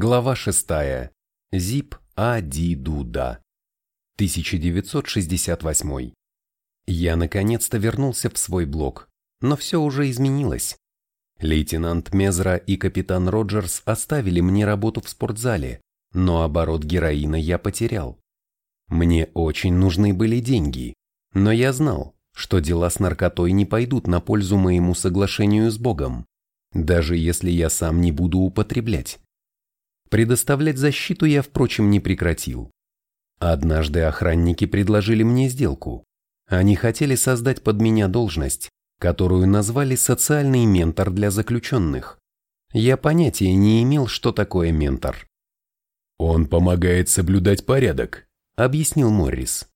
Глава 6. Зип Ади Дуда. 1968. Я наконец-то вернулся в свой блок, но все уже изменилось. Лейтенант Мезра и капитан Роджерс оставили мне работу в спортзале, но оборот героина я потерял. Мне очень нужны были деньги, но я знал, что дела с наркотой не пойдут на пользу моему соглашению с Богом, даже если я сам не буду употреблять. Предоставлять защиту я, впрочем, не прекратил. Однажды охранники предложили мне сделку. Они хотели создать под меня должность, которую назвали «социальный ментор для заключенных». Я понятия не имел, что такое ментор. «Он помогает соблюдать порядок», — объяснил Моррис.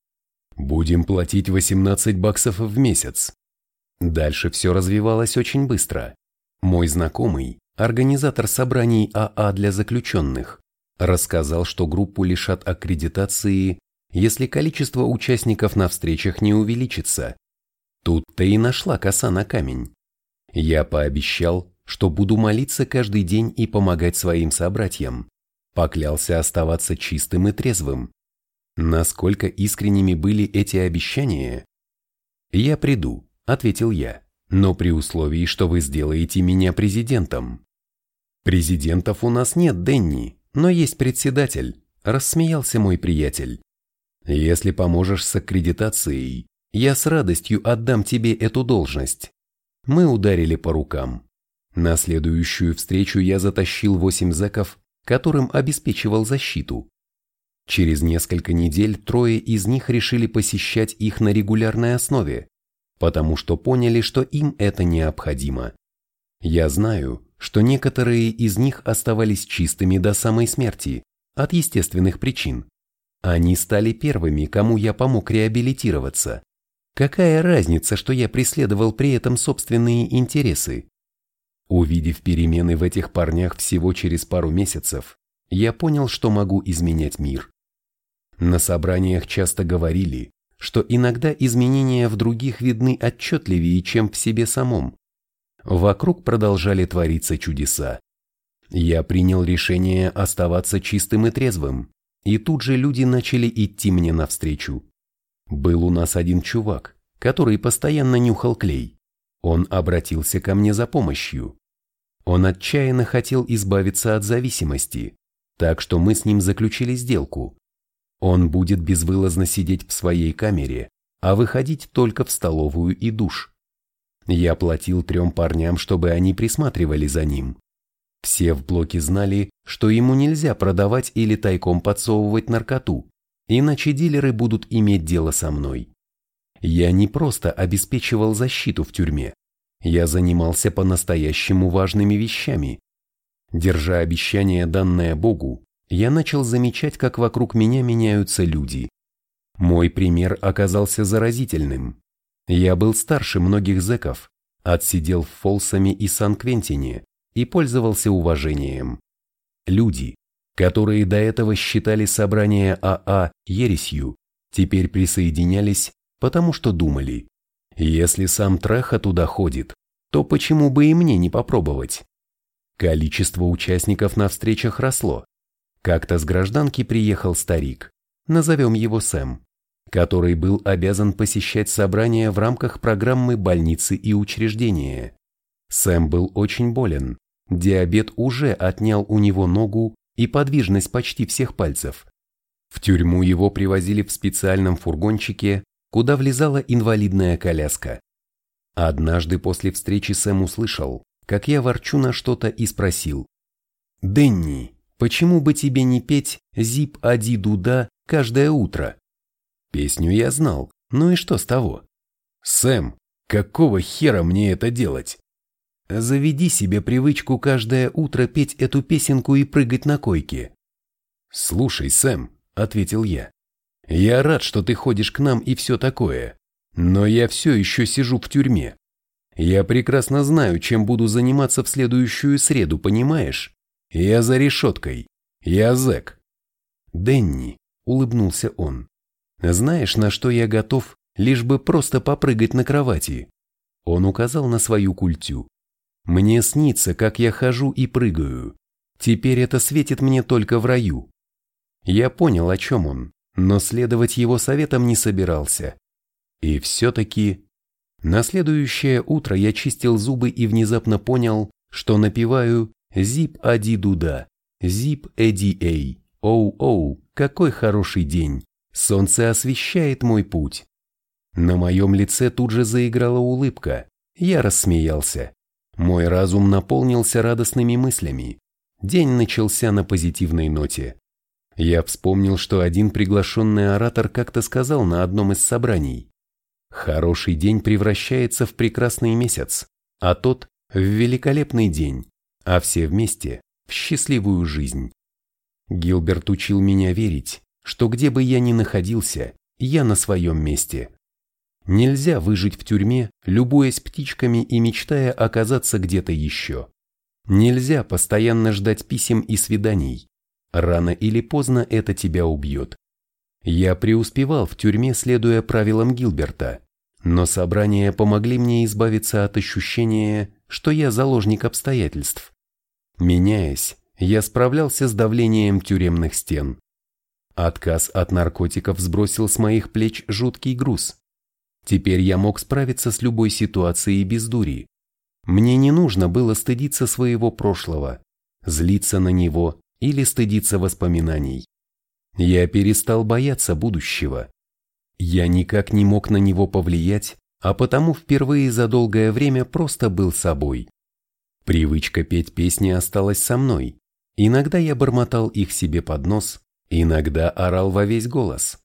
«Будем платить 18 баксов в месяц». Дальше все развивалось очень быстро. Мой знакомый, организатор собраний АА для заключенных, рассказал, что группу лишат аккредитации, если количество участников на встречах не увеличится. Тут-то и нашла коса на камень. Я пообещал, что буду молиться каждый день и помогать своим собратьям. Поклялся оставаться чистым и трезвым. Насколько искренними были эти обещания? «Я приду», — ответил я но при условии, что вы сделаете меня президентом. Президентов у нас нет, Денни, но есть председатель, рассмеялся мой приятель. Если поможешь с аккредитацией, я с радостью отдам тебе эту должность. Мы ударили по рукам. На следующую встречу я затащил восемь зэков, которым обеспечивал защиту. Через несколько недель трое из них решили посещать их на регулярной основе, потому что поняли, что им это необходимо. Я знаю, что некоторые из них оставались чистыми до самой смерти, от естественных причин. Они стали первыми, кому я помог реабилитироваться. Какая разница, что я преследовал при этом собственные интересы? Увидев перемены в этих парнях всего через пару месяцев, я понял, что могу изменять мир. На собраниях часто говорили, что иногда изменения в других видны отчетливее, чем в себе самом. Вокруг продолжали твориться чудеса. Я принял решение оставаться чистым и трезвым, и тут же люди начали идти мне навстречу. Был у нас один чувак, который постоянно нюхал клей. Он обратился ко мне за помощью. Он отчаянно хотел избавиться от зависимости, так что мы с ним заключили сделку. Он будет безвылазно сидеть в своей камере, а выходить только в столовую и душ. Я платил трем парням, чтобы они присматривали за ним. Все в блоке знали, что ему нельзя продавать или тайком подсовывать наркоту, иначе дилеры будут иметь дело со мной. Я не просто обеспечивал защиту в тюрьме, я занимался по-настоящему важными вещами. Держа обещание, данное Богу, я начал замечать, как вокруг меня меняются люди. Мой пример оказался заразительным. Я был старше многих зэков, отсидел в Фолсами и Сан-Квентине и пользовался уважением. Люди, которые до этого считали собрание АА ересью, теперь присоединялись, потому что думали, если сам Треха туда ходит, то почему бы и мне не попробовать? Количество участников на встречах росло. Как-то с гражданки приехал старик, назовем его Сэм, который был обязан посещать собрания в рамках программы больницы и учреждения. Сэм был очень болен, диабет уже отнял у него ногу и подвижность почти всех пальцев. В тюрьму его привозили в специальном фургончике, куда влезала инвалидная коляска. Однажды после встречи Сэм услышал, как я ворчу на что-то и спросил. «Дэнни, Почему бы тебе не петь «Зип Ади Дуда» каждое утро? Песню я знал, ну и что с того? Сэм, какого хера мне это делать? Заведи себе привычку каждое утро петь эту песенку и прыгать на койке. Слушай, Сэм, ответил я, я рад, что ты ходишь к нам и все такое, но я все еще сижу в тюрьме. Я прекрасно знаю, чем буду заниматься в следующую среду, понимаешь? Я за решеткой. Я зэк. Денни, улыбнулся он. Знаешь, на что я готов, лишь бы просто попрыгать на кровати? Он указал на свою культю. Мне снится, как я хожу и прыгаю. Теперь это светит мне только в раю. Я понял, о чем он, но следовать его советам не собирался. И все-таки... На следующее утро я чистил зубы и внезапно понял, что напеваю «Зип ади дуда», «Зип эди эй», «Оу-оу», какой хороший день, солнце освещает мой путь. На моем лице тут же заиграла улыбка, я рассмеялся. Мой разум наполнился радостными мыслями. День начался на позитивной ноте. Я вспомнил, что один приглашенный оратор как-то сказал на одном из собраний. Хороший день превращается в прекрасный месяц, а тот – в великолепный день, а все вместе – в счастливую жизнь. Гилберт учил меня верить, что где бы я ни находился, я на своем месте. Нельзя выжить в тюрьме, любуясь птичками и мечтая оказаться где-то еще. Нельзя постоянно ждать писем и свиданий. Рано или поздно это тебя убьет. Я преуспевал в тюрьме, следуя правилам Гилберта, но собрания помогли мне избавиться от ощущения, что я заложник обстоятельств. Меняясь, я справлялся с давлением тюремных стен. Отказ от наркотиков сбросил с моих плеч жуткий груз. Теперь я мог справиться с любой ситуацией без дури. Мне не нужно было стыдиться своего прошлого, злиться на него или стыдиться воспоминаний. Я перестал бояться будущего. Я никак не мог на него повлиять, а потому впервые за долгое время просто был собой. Привычка петь песни осталась со мной. Иногда я бормотал их себе под нос, иногда орал во весь голос.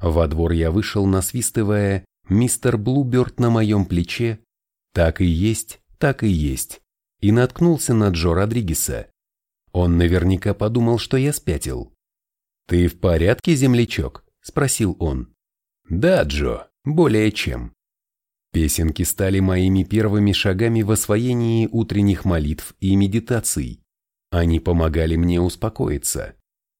Во двор я вышел, насвистывая мистер Блуберт на моем плече, так и есть, так и есть, и наткнулся на Джо Родригеса. Он наверняка подумал, что я спятил. «Ты в порядке, землячок?» – спросил он. «Да, Джо, более чем». Песенки стали моими первыми шагами в освоении утренних молитв и медитаций. Они помогали мне успокоиться.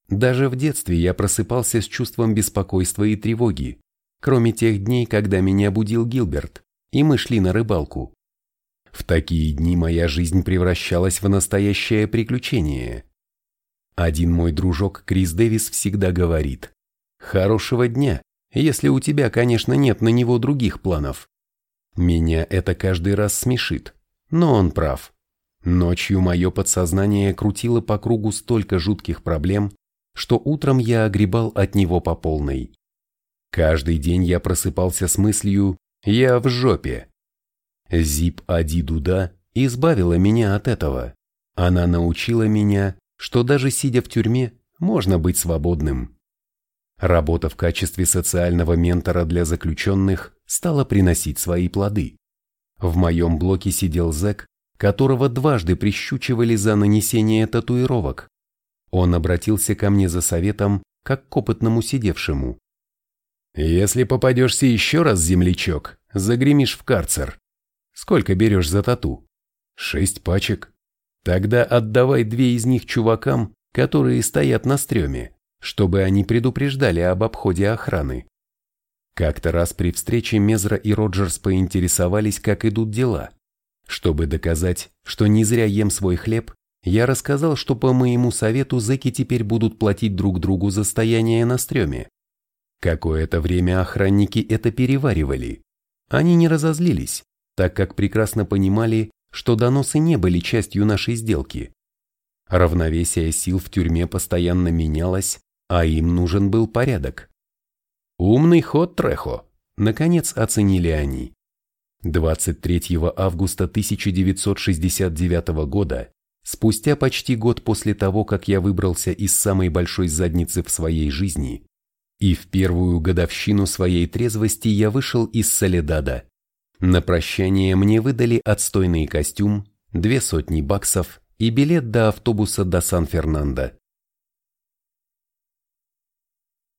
Даже в детстве я просыпался с чувством беспокойства и тревоги, кроме тех дней, когда меня будил Гилберт, и мы шли на рыбалку. В такие дни моя жизнь превращалась в настоящее приключение. Один мой дружок Крис Дэвис всегда говорит «Хорошего дня, если у тебя, конечно, нет на него других планов». Меня это каждый раз смешит, но он прав. Ночью мое подсознание крутило по кругу столько жутких проблем, что утром я огребал от него по полной. Каждый день я просыпался с мыслью «я в жопе». Зип Ади Дуда избавила меня от этого. Она научила меня, что даже сидя в тюрьме, можно быть свободным. Работа в качестве социального ментора для заключенных стала приносить свои плоды. В моем блоке сидел зэк, которого дважды прищучивали за нанесение татуировок. Он обратился ко мне за советом, как к опытному сидевшему. Если попадешься еще раз, землячок, загремишь в карцер. Сколько берешь за тату? Шесть пачек. Тогда отдавай две из них чувакам, которые стоят на стреме, чтобы они предупреждали об обходе охраны. Как-то раз при встрече Мезра и Роджерс поинтересовались, как идут дела. Чтобы доказать, что не зря ем свой хлеб, я рассказал, что по моему совету зэки теперь будут платить друг другу за стояние на стреме. Какое-то время охранники это переваривали. Они не разозлились, так как прекрасно понимали, что доносы не были частью нашей сделки. Равновесие сил в тюрьме постоянно менялось, а им нужен был порядок. Умный ход Трехо, наконец оценили они. 23 августа 1969 года, спустя почти год после того, как я выбрался из самой большой задницы в своей жизни, и в первую годовщину своей трезвости я вышел из Соледада. На прощание мне выдали отстойный костюм, две сотни баксов и билет до автобуса до Сан-Фернандо.